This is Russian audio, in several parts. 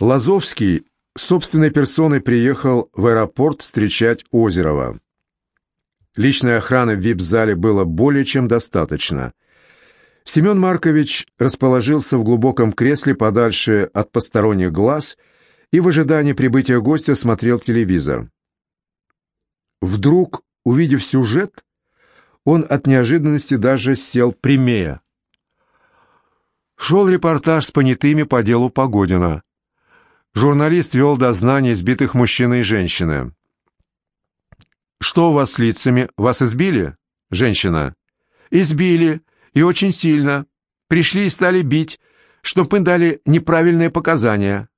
Лазовский собственной персоной приехал в аэропорт встречать Озерова. Личной охраны в вип-зале было более чем достаточно. Семен Маркович расположился в глубоком кресле подальше от посторонних глаз и в ожидании прибытия гостя смотрел телевизор. Вдруг, увидев сюжет, он от неожиданности даже сел прямее. Шел репортаж с понятыми по делу Погодина. Журналист вел дознание избитых мужчины и женщины. «Что у вас с лицами? Вас избили?» «Женщина». «Избили, и очень сильно. Пришли и стали бить, чтоб мы дали неправильные показания».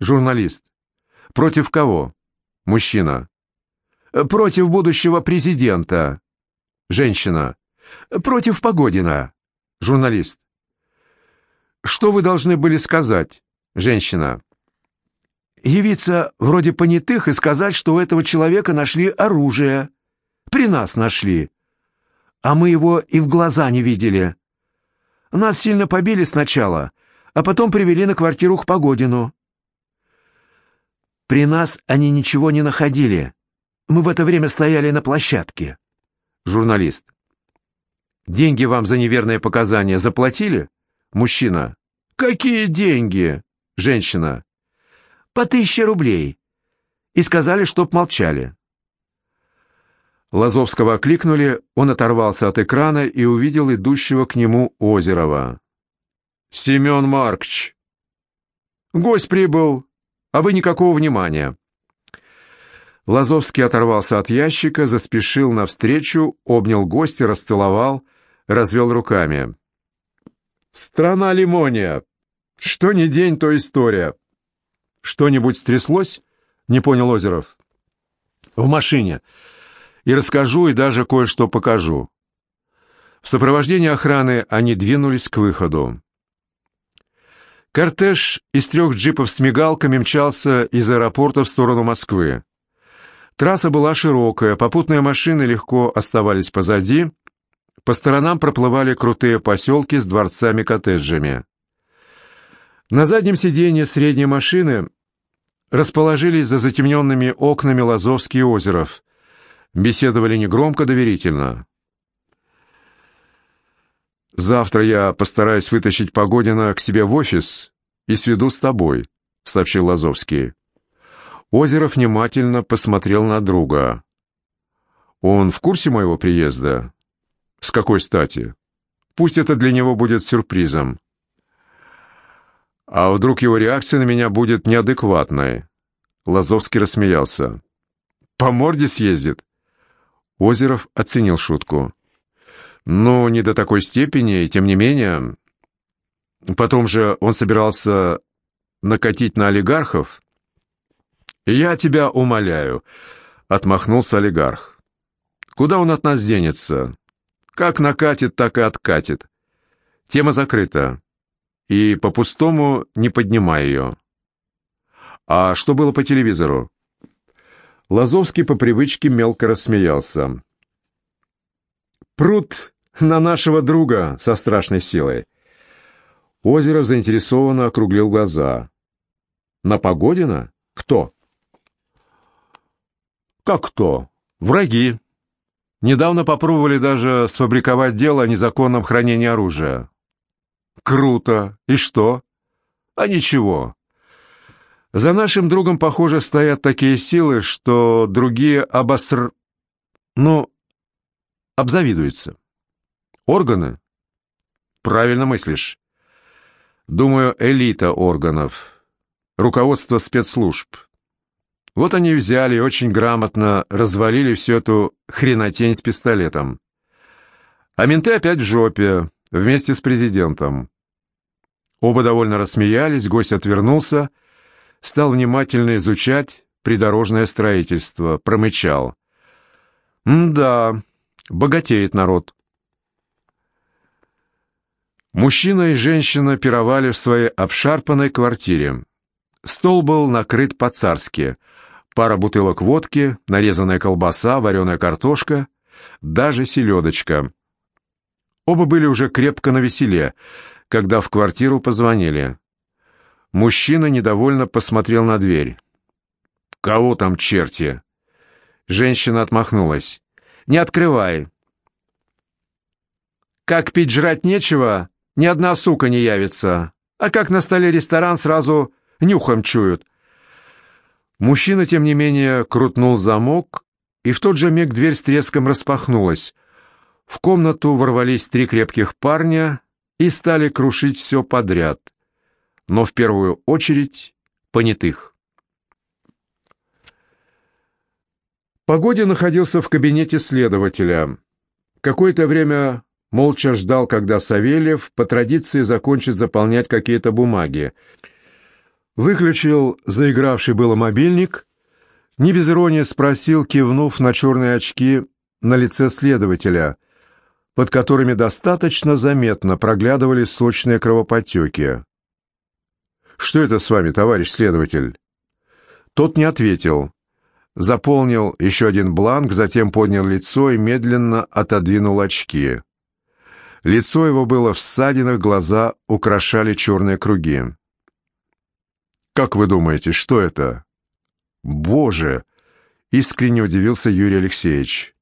«Журналист». «Против кого?» «Мужчина». «Против будущего президента». «Женщина». «Против Погодина». «Журналист». «Что вы должны были сказать?» «Женщина». «Явиться вроде понятых и сказать, что у этого человека нашли оружие. При нас нашли. А мы его и в глаза не видели. Нас сильно побили сначала, а потом привели на квартиру к Погодину. При нас они ничего не находили. Мы в это время стояли на площадке». «Журналист». «Деньги вам за неверные показания заплатили?» Мужчина. «Какие деньги?» Женщина. «По тысяче рублей». И сказали, чтоб молчали. Лазовского окликнули, он оторвался от экрана и увидел идущего к нему Озерова. «Семен Маркч!» «Гость прибыл, а вы никакого внимания». Лазовский оторвался от ящика, заспешил навстречу, обнял гостя, расцеловал, развел руками. Страна лимония. Что ни день, то история. Что-нибудь стряслось? Не понял Озеров. В машине. И расскажу, и даже кое-что покажу. В сопровождении охраны они двинулись к выходу. Кортеж из трех джипов с мигалками мчался из аэропорта в сторону Москвы. Трасса была широкая, попутные машины легко оставались позади, по сторонам проплывали крутые поселки с дворцами-коттеджами. На заднем сиденье средней машины расположились за затемненными окнами Лазовский Озеров. Беседовали негромко, доверительно. «Завтра я постараюсь вытащить Погодина к себе в офис и сведу с тобой», — сообщил Лазовский. Озеров внимательно посмотрел на друга. «Он в курсе моего приезда?» С какой стати? Пусть это для него будет сюрпризом. А вдруг его реакция на меня будет неадекватной? Лазовский рассмеялся. По морде съездит. Озеров оценил шутку. Но не до такой степени, и тем не менее... Потом же он собирался накатить на олигархов. «Я тебя умоляю», — отмахнулся олигарх. «Куда он от нас денется? Как накатит, так и откатит. Тема закрыта. И по-пустому не поднимай ее. А что было по телевизору? Лазовский по привычке мелко рассмеялся. Пруд на нашего друга со страшной силой. Озеров заинтересованно округлил глаза. На Погодина? Кто? Как кто? Враги. Недавно попробовали даже сфабриковать дело о незаконном хранении оружия. Круто. И что? А ничего. За нашим другом, похоже, стоят такие силы, что другие обоср... Ну, обзавидуются. Органы? Правильно мыслишь. Думаю, элита органов. Руководство спецслужб. Вот они взяли и очень грамотно развалили всю эту хренотень с пистолетом. А менты опять в жопе, вместе с президентом. Оба довольно рассмеялись, гость отвернулся, стал внимательно изучать придорожное строительство, промычал. «Да, богатеет народ». Мужчина и женщина пировали в своей обшарпанной квартире. Стол был накрыт по-царски — пара бутылок водки, нарезанная колбаса, вареная картошка, даже селедочка. Оба были уже крепко на веселе, когда в квартиру позвонили. Мужчина недовольно посмотрел на дверь. «Кого там черти?» Женщина отмахнулась. «Не открывай. Как пить жрать нечего, ни одна сука не явится. А как на столе ресторан, сразу нюхом чуют». Мужчина, тем не менее, крутнул замок, и в тот же миг дверь с треском распахнулась. В комнату ворвались три крепких парня и стали крушить все подряд. Но в первую очередь понятых. Погодин находился в кабинете следователя. Какое-то время молча ждал, когда Савельев по традиции закончит заполнять какие-то бумаги. Выключил заигравший было мобильник, не без иронии спросил, кивнув на черные очки на лице следователя, под которыми достаточно заметно проглядывали сочные кровоподтеки. «Что это с вами, товарищ следователь?» Тот не ответил. Заполнил еще один бланк, затем поднял лицо и медленно отодвинул очки. Лицо его было в ссадинах, глаза украшали черные круги. «Как вы думаете, что это?» «Боже!» — искренне удивился Юрий Алексеевич.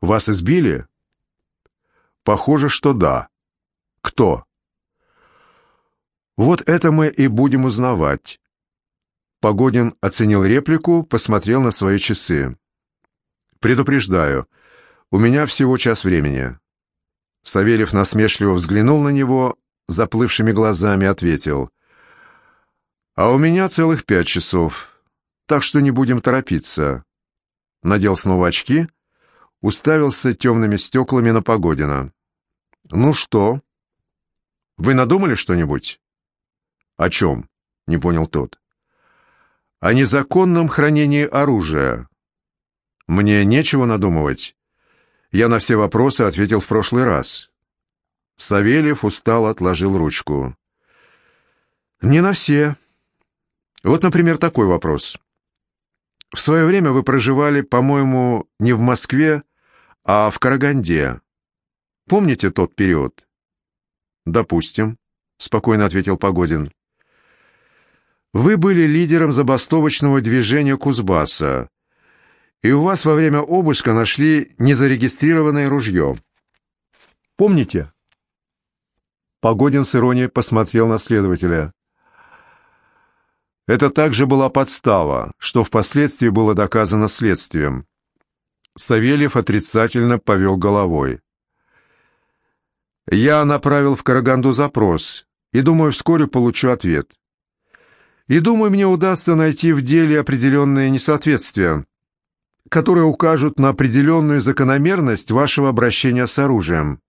«Вас избили?» «Похоже, что да». «Кто?» «Вот это мы и будем узнавать». Погодин оценил реплику, посмотрел на свои часы. «Предупреждаю, у меня всего час времени». Савельев насмешливо взглянул на него, заплывшими глазами ответил. «А у меня целых пять часов, так что не будем торопиться». Надел снова очки, уставился темными стеклами на Погодина. «Ну что? Вы надумали что-нибудь?» «О чем?» — не понял тот. «О незаконном хранении оружия. Мне нечего надумывать. Я на все вопросы ответил в прошлый раз». Савельев устало отложил ручку. «Не на все. Вот, например, такой вопрос. В свое время вы проживали, по-моему, не в Москве, а в Караганде. Помните тот период? Допустим, спокойно ответил Погодин. Вы были лидером забастовочного движения Кузбасса, и у вас во время обыска нашли незарегистрированное ружье. Помните? Погодин с иронией посмотрел на следователя. Это также была подстава, что впоследствии было доказано следствием. Савельев отрицательно повел головой. «Я направил в Караганду запрос, и думаю, вскоре получу ответ. И думаю, мне удастся найти в деле определенные несоответствия, которые укажут на определенную закономерность вашего обращения с оружием».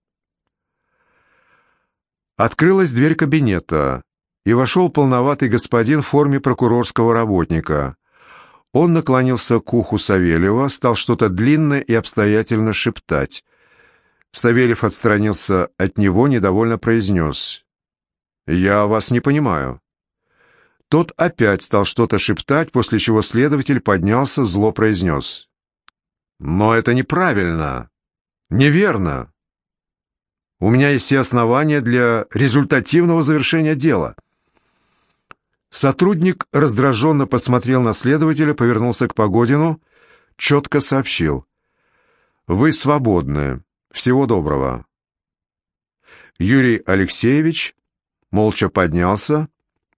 Открылась дверь кабинета и вошел полноватый господин в форме прокурорского работника. Он наклонился к уху Савельева, стал что-то длинное и обстоятельно шептать. Савельев отстранился от него, недовольно произнес. «Я вас не понимаю». Тот опять стал что-то шептать, после чего следователь поднялся, зло произнес. «Но это неправильно. Неверно. У меня есть все основания для результативного завершения дела». Сотрудник раздраженно посмотрел на следователя, повернулся к Погодину, четко сообщил. «Вы свободны. Всего доброго». Юрий Алексеевич молча поднялся,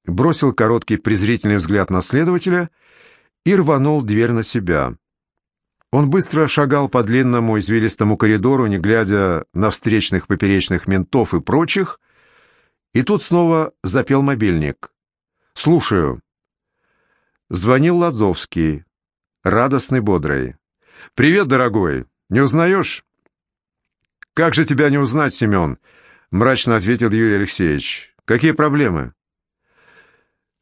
бросил короткий презрительный взгляд на следователя и рванул дверь на себя. Он быстро шагал по длинному извилистому коридору, не глядя на встречных поперечных ментов и прочих, и тут снова запел мобильник. «Слушаю». Звонил Лазовский, радостный, бодрый. «Привет, дорогой. Не узнаешь?» «Как же тебя не узнать, Семен?» — мрачно ответил Юрий Алексеевич. «Какие проблемы?»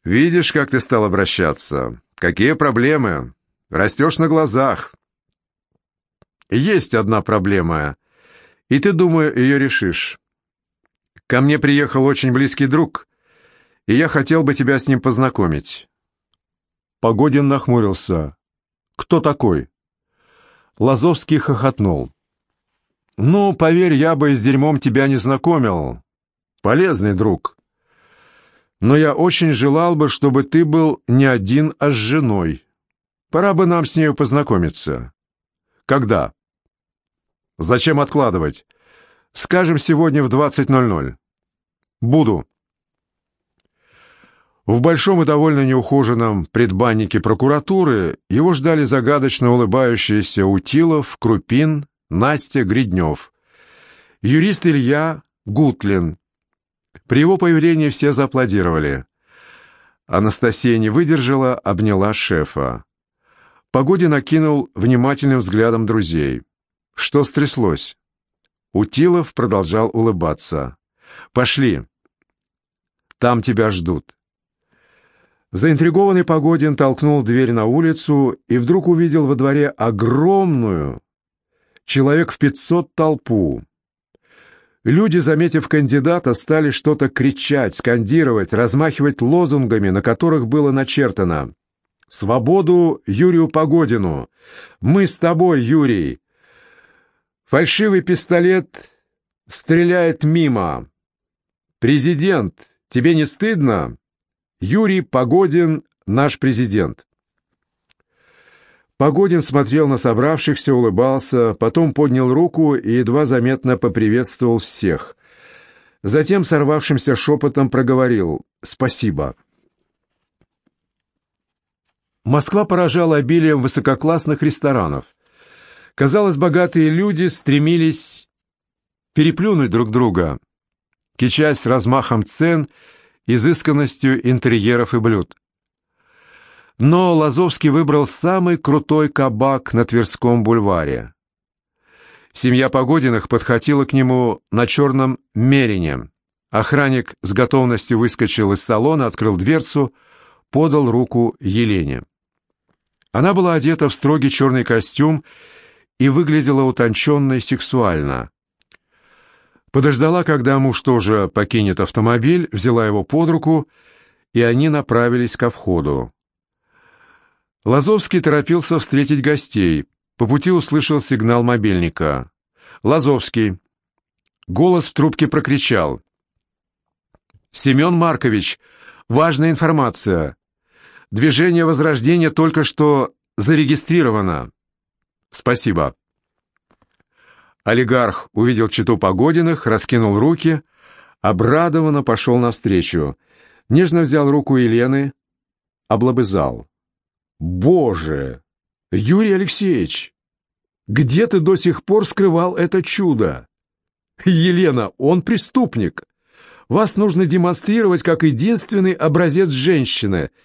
«Видишь, как ты стал обращаться. Какие проблемы? Растешь на глазах». «Есть одна проблема, и ты, думаю, ее решишь. Ко мне приехал очень близкий друг, и я хотел бы тебя с ним познакомить». Погодин нахмурился. «Кто такой?» Лазовский хохотнул. «Ну, поверь, я бы с дерьмом тебя не знакомил. Полезный друг. но я очень желал бы, чтобы ты был не один, а с женой. Пора бы нам с нею познакомиться. Когда? Зачем откладывать? Скажем, сегодня в 20.00. Буду. В большом и довольно неухоженном предбаннике прокуратуры его ждали загадочно улыбающиеся Утилов, Крупин, Настя, Гриднев. Юрист Илья Гутлин. При его появлении все зааплодировали. Анастасия не выдержала, обняла шефа. Погодин окинул внимательным взглядом друзей. Что стряслось? Утилов продолжал улыбаться. «Пошли. Там тебя ждут». Заинтригованный Погодин толкнул дверь на улицу и вдруг увидел во дворе огромную, человек в пятьсот толпу. Люди, заметив кандидата, стали что-то кричать, скандировать, размахивать лозунгами, на которых было начертано Свободу Юрию Погодину! Мы с тобой, Юрий! Фальшивый пистолет стреляет мимо. Президент, тебе не стыдно? Юрий Погодин, наш президент. Погодин смотрел на собравшихся, улыбался, потом поднял руку и едва заметно поприветствовал всех. Затем сорвавшимся шепотом проговорил «Спасибо». Москва поражала обилием высококлассных ресторанов. Казалось, богатые люди стремились переплюнуть друг друга, кичась размахом цен, изысканностью интерьеров и блюд. Но Лазовский выбрал самый крутой кабак на Тверском бульваре. Семья Погодиных подхватила к нему на черном мерине. Охранник с готовностью выскочил из салона, открыл дверцу, подал руку Елене. Она была одета в строгий черный костюм и выглядела утонченно и сексуально. Подождала, когда муж тоже покинет автомобиль, взяла его под руку, и они направились ко входу. Лазовский торопился встретить гостей. По пути услышал сигнал мобильника. «Лазовский». Голос в трубке прокричал. «Семен Маркович, важная информация. Движение Возрождения только что зарегистрировано. Спасибо. Олигарх увидел читу Погодиных, раскинул руки, обрадованно пошел навстречу. Нежно взял руку Елены, облобызал. «Боже! Юрий Алексеевич! Где ты до сих пор скрывал это чудо? Елена, он преступник! Вас нужно демонстрировать как единственный образец женщины —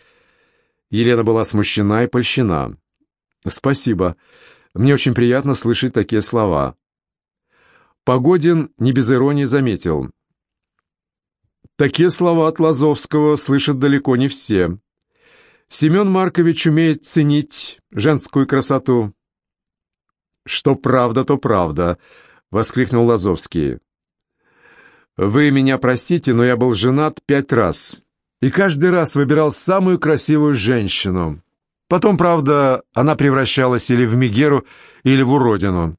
Елена была смущена и польщена. «Спасибо. Мне очень приятно слышать такие слова». Погодин не без иронии заметил. «Такие слова от Лазовского слышат далеко не все. Семен Маркович умеет ценить женскую красоту». «Что правда, то правда», — воскликнул Лазовский. «Вы меня простите, но я был женат пять раз и каждый раз выбирал самую красивую женщину. Потом, правда, она превращалась или в Мегеру, или в уродину.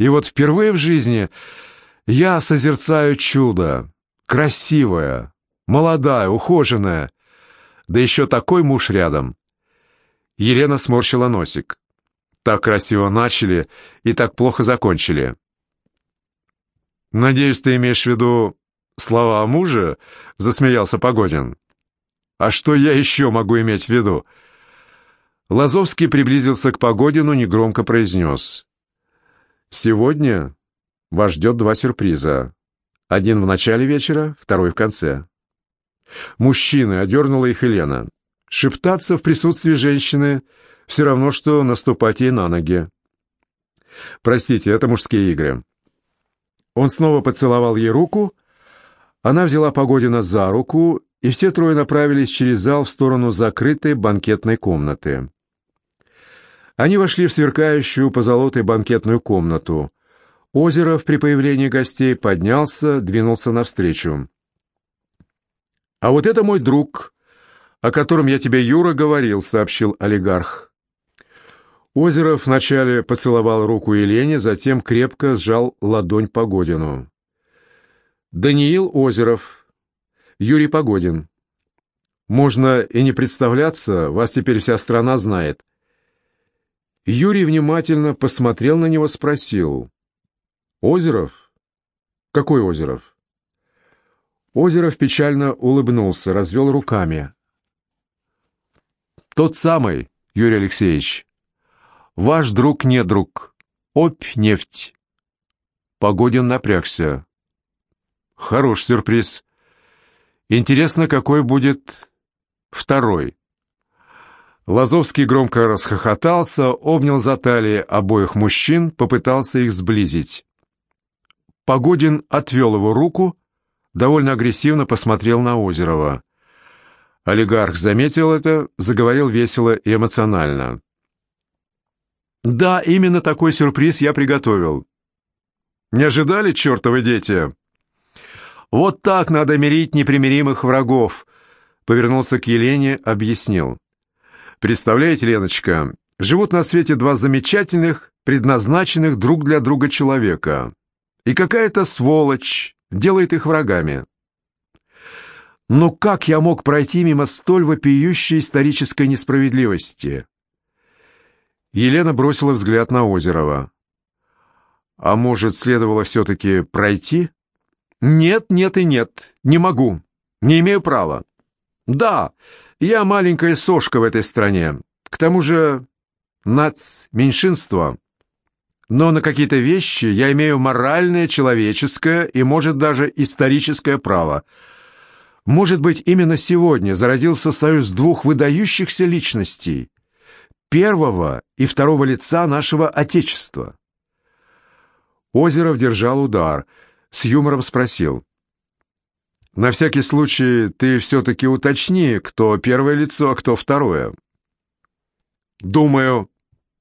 И вот впервые в жизни я созерцаю чудо. Красивая, молодая, ухоженная. Да еще такой муж рядом. Елена сморщила носик. Так красиво начали и так плохо закончили. «Надеюсь, ты имеешь в виду слова о муже?» — засмеялся Погодин. «А что я еще могу иметь в виду?» Лазовский приблизился к Погодину, негромко произнес. «Сегодня вас ждет два сюрприза. Один в начале вечера, второй в конце». «Мужчины», — одернула их Елена. «Шептаться в присутствии женщины все равно, что наступать ей на ноги». «Простите, это мужские игры». Он снова поцеловал ей руку, — она взяла Погодина за руку, и все трое направились через зал в сторону закрытой банкетной комнаты. Они вошли в сверкающую позолотой банкетную комнату. Озеров при появлении гостей поднялся, двинулся навстречу. «А вот это мой друг, о котором я тебе, Юра, говорил», — сообщил олигарх. Озеров вначале поцеловал руку Елене, затем крепко сжал ладонь Погодину. Даниил Озеров, Юрий Погодин. Можно и не представляться, вас теперь вся страна знает. Юрий внимательно посмотрел на него, спросил. «Озеров? Какой Озеров?» Озеров печально улыбнулся, развел руками. «Тот самый, Юрий Алексеевич. Ваш друг не друг. Опь нефть». Погодин напрягся. «Хорош сюрприз. Интересно, какой будет второй?» Лазовский громко расхохотался, обнял за талии обоих мужчин, попытался их сблизить. Погодин отвел его руку, довольно агрессивно посмотрел на Озерова. Олигарх заметил это, заговорил весело и эмоционально. «Да, именно такой сюрприз я приготовил. Не ожидали, чертовы дети?» «Вот так надо мирить непримиримых врагов», — повернулся к Елене, объяснил. Представляете, Леночка, живут на свете два замечательных, предназначенных друг для друга человека. И какая-то сволочь делает их врагами. Но как я мог пройти мимо столь вопиющей исторической несправедливости? Елена бросила взгляд на Озерова. «А может, следовало все-таки пройти?» «Нет, нет и нет. Не могу. Не имею права. Да, я маленькая сошка в этой стране. К тому же нац меньшинство. Но на какие-то вещи я имею моральное, человеческое и, может, даже историческое право. Может быть, именно сегодня зародился союз двух выдающихся личностей, первого и второго лица нашего Отечества. Озеров держал удар, с юмором спросил. На всякий случай ты все-таки уточни, кто первое лицо, а кто второе. Думаю,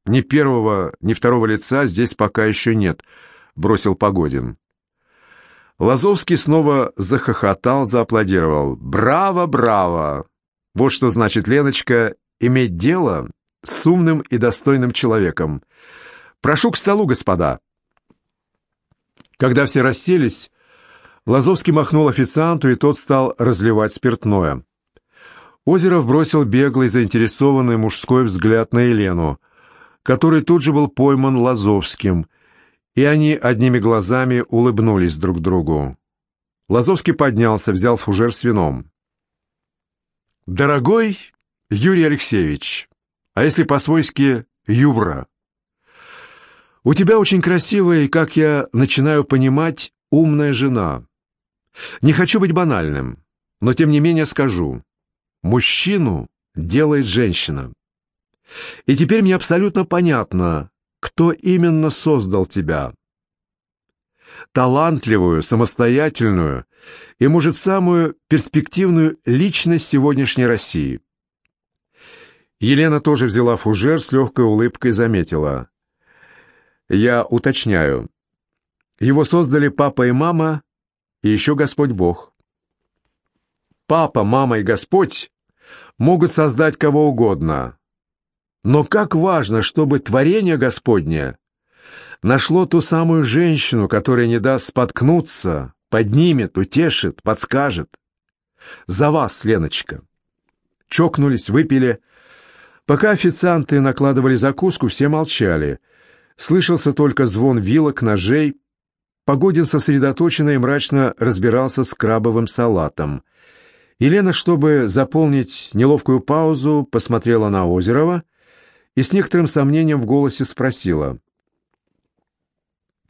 ни первого, ни второго лица здесь пока еще нет, бросил Погодин. Лазовский снова захохотал, зааплодировал. «Браво, браво! Вот что значит, Леночка, иметь дело с умным и достойным человеком. Прошу к столу, господа». Когда все расселись, Лазовский махнул официанту, и тот стал разливать спиртное. Озеров бросил беглый, заинтересованный мужской взгляд на Елену, который тут же был пойман Лазовским, и они одними глазами улыбнулись друг другу. Лазовский поднялся, взял фужер с вином. «Дорогой Юрий Алексеевич, а если по-свойски Ювра, у тебя очень красивая и, как я начинаю понимать, умная жена. Не хочу быть банальным, но тем не менее скажу. Мужчину делает женщина. И теперь мне абсолютно понятно, кто именно создал тебя. Талантливую, самостоятельную и, может, самую перспективную личность сегодняшней России. Елена тоже взяла фужер, с легкой улыбкой заметила. «Я уточняю. Его создали папа и мама и еще Господь Бог. Папа, мама и Господь могут создать кого угодно. Но как важно, чтобы творение Господне нашло ту самую женщину, которая не даст споткнуться, поднимет, утешит, подскажет. За вас, Леночка. Чокнулись, выпили. Пока официанты накладывали закуску, все молчали. Слышался только звон вилок, ножей, Погодин сосредоточенно и мрачно разбирался с крабовым салатом. Елена, чтобы заполнить неловкую паузу, посмотрела на Озерова и с некоторым сомнением в голосе спросила.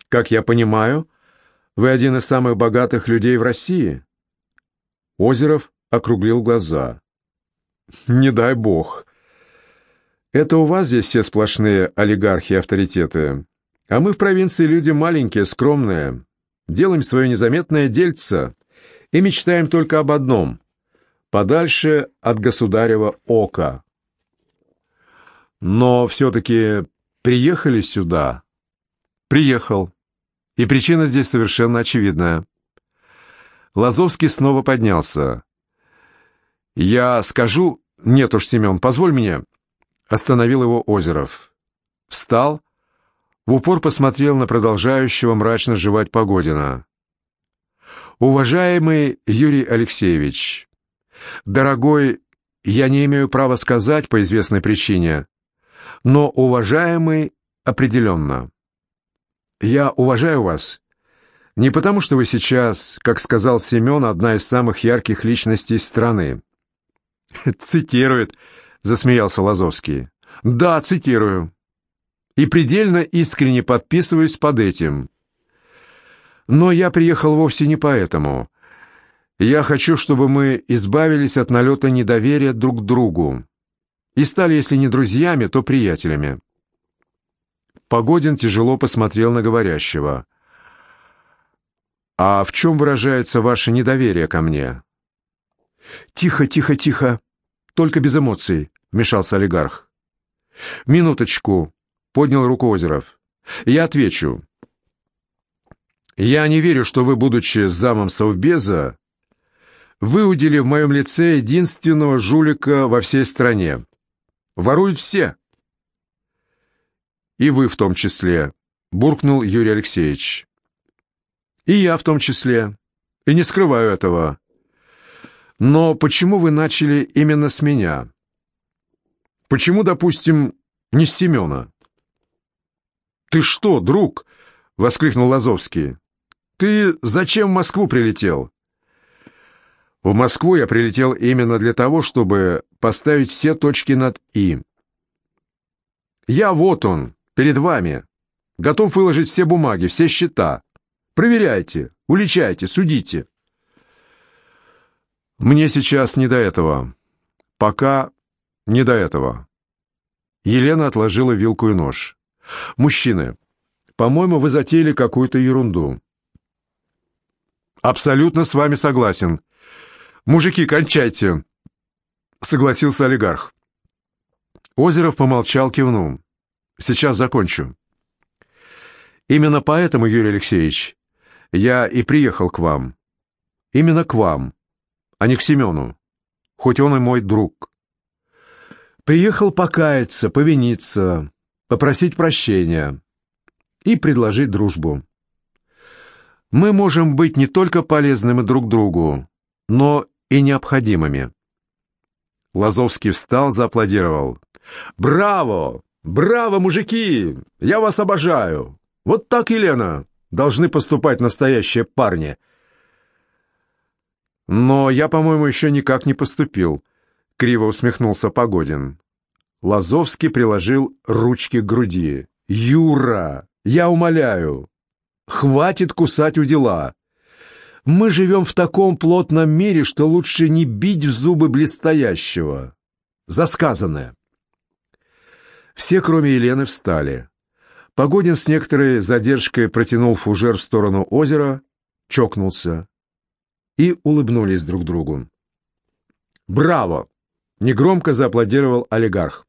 «Как я понимаю, вы один из самых богатых людей в России?» Озеров округлил глаза. «Не дай бог. Это у вас здесь все сплошные олигархи и авторитеты. А мы в провинции люди маленькие, скромные, делаем свое незаметное дельце и мечтаем только об одном — подальше от государева ока. Но все-таки приехали сюда. Приехал. И причина здесь совершенно очевидная. Лазовский снова поднялся. «Я скажу...» «Нет уж, Семен, позволь мне...» Остановил его Озеров. Встал в упор посмотрел на продолжающего мрачно жевать Погодина. Уважаемый Юрий Алексеевич, дорогой, я не имею права сказать по известной причине, но уважаемый определенно. Я уважаю вас не потому, что вы сейчас, как сказал Семен, одна из самых ярких личностей страны. «Цитирует», — засмеялся Лазовский. «Да, цитирую. И предельно искренне подписываюсь под этим. Но я приехал вовсе не поэтому. Я хочу, чтобы мы избавились от налета недоверия друг к другу и стали, если не друзьями, то приятелями. Погодин тяжело посмотрел на говорящего. «А в чем выражается ваше недоверие ко мне?» «Тихо, тихо, тихо, только без эмоций», — вмешался олигарх. «Минуточку», — поднял руку Озеров. «Я отвечу. Я не верю, что вы, будучи замом Совбеза, выудили в моем лице единственного жулика во всей стране. Воруют все. И вы в том числе, буркнул Юрий Алексеевич. И я в том числе. И не скрываю этого. Но почему вы начали именно с меня? Почему, допустим, не с Семена? «Ты что, друг?» — воскликнул Лазовский. Ты зачем в Москву прилетел? В Москву я прилетел именно для того, чтобы поставить все точки над «и». Я вот он, перед вами. Готов выложить все бумаги, все счета. Проверяйте, уличайте, судите. Мне сейчас не до этого. Пока не до этого. Елена отложила вилку и нож. «Мужчины, по-моему, вы затеяли какую-то ерунду. «Абсолютно с вами согласен. Мужики, кончайте!» — согласился олигарх. Озеров помолчал, кивнул. «Сейчас закончу». «Именно поэтому, Юрий Алексеевич, я и приехал к вам. Именно к вам, а не к Семену, хоть он и мой друг. Приехал покаяться, повиниться, попросить прощения и предложить дружбу мы можем быть не только полезными друг другу, но и необходимыми. Лазовский встал, зааплодировал. «Браво! Браво, мужики! Я вас обожаю! Вот так, Елена, должны поступать настоящие парни!» «Но я, по-моему, еще никак не поступил», — криво усмехнулся Погодин. Лазовский приложил ручки к груди. «Юра, я умоляю, Хватит кусать у дела. Мы живем в таком плотном мире, что лучше не бить в зубы блестящего. Засказанное. Все, кроме Елены, встали. Погодин с некоторой задержкой протянул фужер в сторону озера, чокнулся и улыбнулись друг другу. «Браво!» — негромко зааплодировал олигарх.